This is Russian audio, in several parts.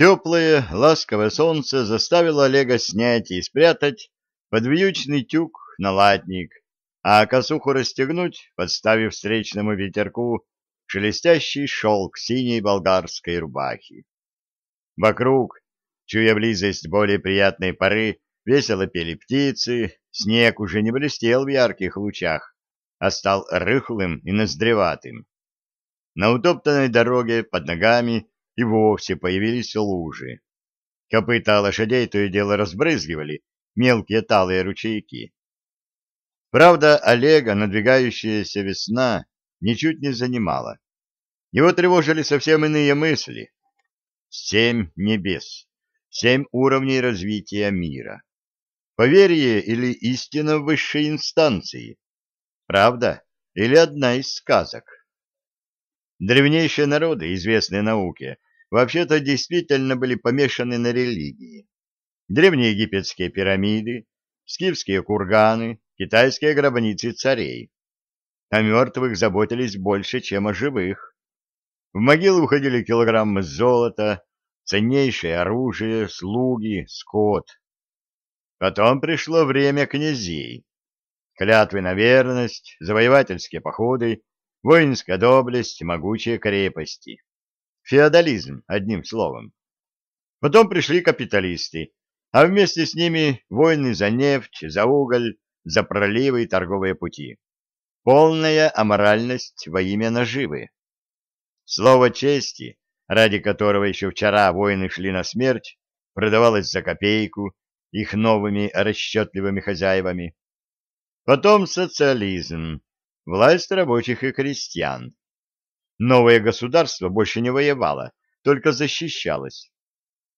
Теплое, ласковое солнце заставило Олега снять и спрятать подвьючный тюк на латник, а косуху расстегнуть, подставив встречному ветерку шелестящий шелк синей болгарской рубахи. Вокруг, чуя близость более приятной поры, весело пели птицы, снег уже не блестел в ярких лучах, а стал рыхлым и ноздреватым. На утоптанной дороге под ногами и вовсе появились лужи. Копыта лошадей то и дело разбрызгивали мелкие талые ручейки. Правда, Олега надвигающаяся весна ничуть не занимала. Его тревожили совсем иные мысли. Семь небес, семь уровней развития мира. Поверье или истина высшей инстанции? Правда или одна из сказок? Древнейшие народы, известные науке, вообще-то действительно были помешаны на религии. Древние египетские пирамиды, скифские курганы, китайские гробницы царей. О мертвых заботились больше, чем о живых. В могилы уходили килограммы золота, ценнейшее оружие, слуги, скот. Потом пришло время князей. Клятвы на верность, завоевательские походы, воинская доблесть, могучие крепости. Феодализм, одним словом. Потом пришли капиталисты, а вместе с ними войны за нефть, за уголь, за проливы и торговые пути. Полная аморальность во имя наживы. Слово чести, ради которого еще вчера воины шли на смерть, продавалось за копейку их новыми расчетливыми хозяевами. Потом социализм, власть рабочих и крестьян. Новое государство больше не воевало, только защищалось.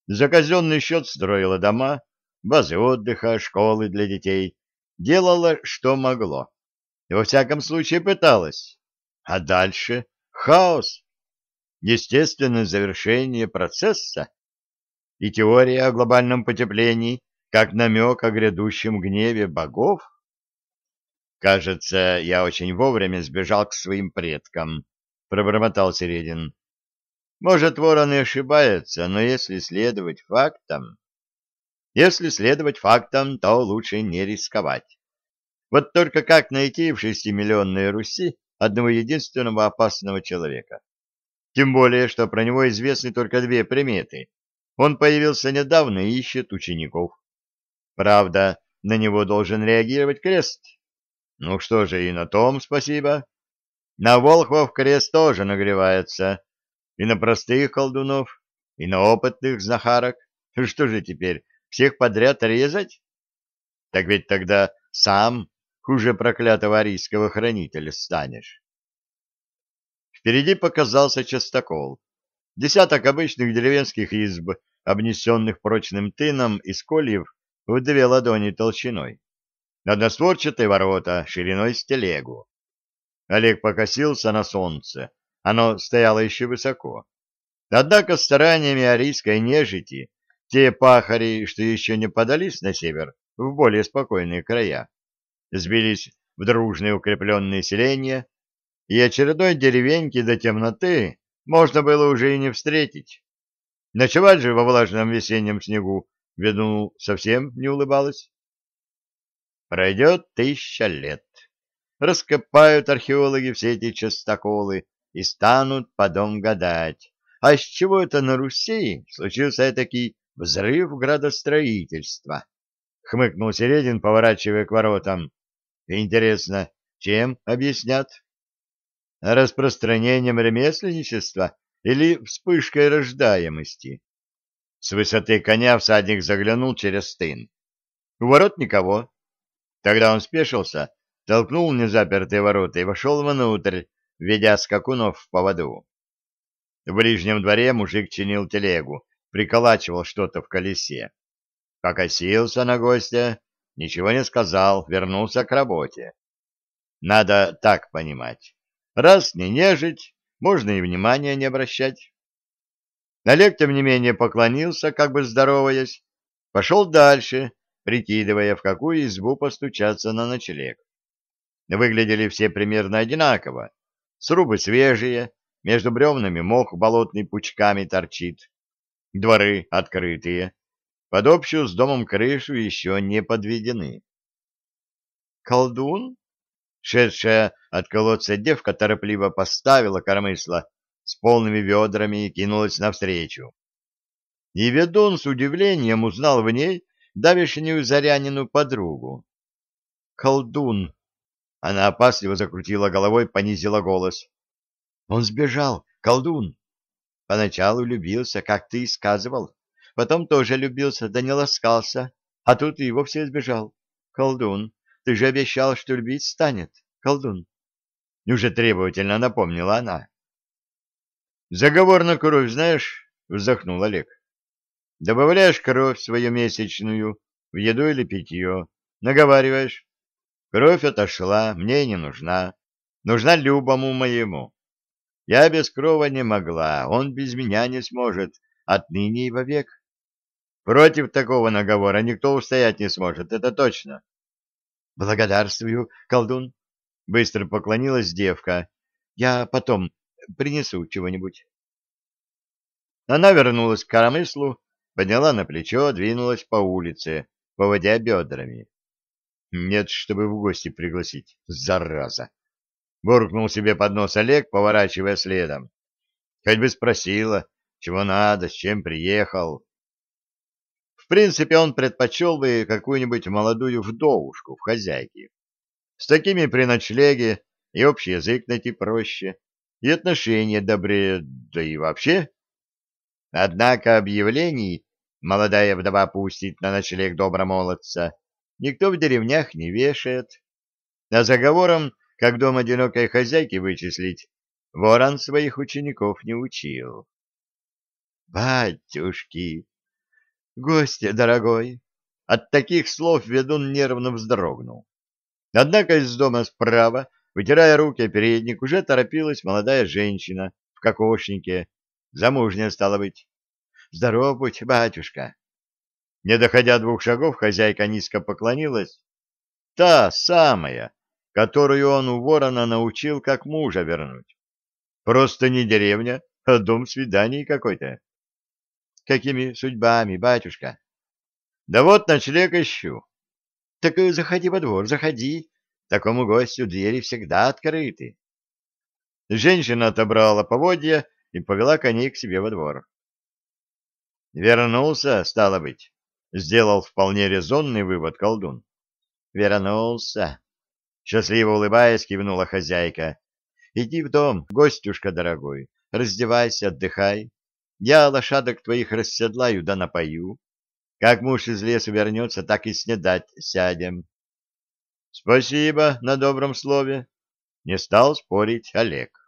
За казенный счет строило дома, базы отдыха, школы для детей, делало, что могло. Во всяком случае пыталось. А дальше хаос, естественное завершение процесса и теория о глобальном потеплении как намек о грядущем гневе богов. Кажется, я очень вовремя сбежал к своим предкам, пробормотал Середин. Может, ворон и ошибается, но если следовать фактам... Если следовать фактам, то лучше не рисковать. Вот только как найти в шестимиллионной Руси одного единственного опасного человека? Тем более, что про него известны только две приметы. Он появился недавно и ищет учеников. Правда, на него должен реагировать крест. Ну что же, и на том спасибо. На Волхвов крест тоже нагревается. И на простых колдунов, и на опытных знахарок. Что же теперь, всех подряд резать? Так ведь тогда сам хуже проклятого арийского хранителя станешь. Впереди показался частокол. Десяток обычных деревенских изб, обнесенных прочным тыном из кольев в две ладони толщиной одностворчатые ворота шириной с телегу. Олег покосился на солнце, оно стояло еще высоко. Однако стараниями арийской нежити те пахари, что еще не подались на север, в более спокойные края, сбились в дружные укрепленные селения, и очередной деревеньки до темноты можно было уже и не встретить. Ночевать же во влажном весеннем снегу, видно, совсем не улыбалось. Пройдет тысяча лет. Раскопают археологи все эти частоколы и станут потом гадать, а с чего это на Руси случился такой взрыв градостроительства? Хмыкнул Середин, поворачивая к воротам. Интересно, чем объяснят? Распространением ремесленничества или вспышкой рождаемости? С высоты коня всадник заглянул через стын. У ворот никого, Тогда он спешился, толкнул незапертые ворота и вошел внутрь, ведя скакунов в поводу. В ближнем дворе мужик чинил телегу, приколачивал что-то в колесе. Покосился на гостя, ничего не сказал, вернулся к работе. Надо так понимать. Раз не нежить, можно и внимания не обращать. Олег, тем не менее, поклонился, как бы здороваясь, пошел дальше, прикидывая, в какую избу постучаться на ночлег. Выглядели все примерно одинаково. Срубы свежие, между бревнами мох болотный пучками торчит. Дворы открытые. Под общую с домом крышу еще не подведены. «Колдун?» Шедшая от колодца девка торопливо поставила коромысло с полными ведрами и кинулась навстречу. И ведун с удивлением узнал в ней давешнюю зарянину подругу. «Колдун!» Она опасливо закрутила головой, понизила голос. «Он сбежал, колдун! Поначалу любился, как ты и сказывал. Потом тоже любился, да не ласкался. А тут и вовсе сбежал. Колдун, ты же обещал, что любить станет, колдун!» Уже требовательно напомнила она. «Заговор на кровь знаешь?» — вздохнул Олег. «Добавляешь кровь свою месячную в еду или питье, наговариваешь. Кровь отошла, мне не нужна, нужна любому моему. Я без крова не могла, он без меня не сможет, отныне и вовек. Против такого наговора никто устоять не сможет, это точно». «Благодарствую, колдун!» — быстро поклонилась девка. «Я потом принесу чего-нибудь. Она вернулась к коромыслу, подняла на плечо, двинулась по улице, поводя бедрами. Нет, чтобы в гости пригласить, зараза! Буркнул себе под нос Олег, поворачивая следом. Хоть бы спросила, чего надо, с чем приехал. В принципе, он предпочел бы какую-нибудь молодую вдовушку в хозяйке. С такими при ночлеге и общий язык найти проще, и отношения добрее, да и вообще. Однако объявлений молодая вдова пустит на ночлег добромолодца никто в деревнях не вешает. А заговором, как дом одинокой хозяйки вычислить, ворон своих учеников не учил. «Батюшки! Гостя дорогой!» От таких слов ведун нервно вздрогнул. Однако из дома справа Вытирая руки передник, уже торопилась молодая женщина в кокошнике. Замужняя стала быть. Здоров будь, батюшка. Не доходя двух шагов, хозяйка низко поклонилась. Та самая, которую он у ворона научил, как мужа вернуть. Просто не деревня, а дом свиданий какой-то. Какими судьбами, батюшка? Да вот ночлег ищу. Так заходи во двор, заходи. Такому гостю двери всегда открыты. Женщина отобрала поводья и повела коней к себе во двор. Вернулся, стало быть, сделал вполне резонный вывод колдун. Вернулся. Счастливо улыбаясь, кивнула хозяйка. Иди в дом, гостюшка дорогой, раздевайся, отдыхай. Я лошадок твоих расседлаю да напою. Как муж из лесу вернется, так и снедать сядем. Спасибо на добром слове. Не стал спорить Олег.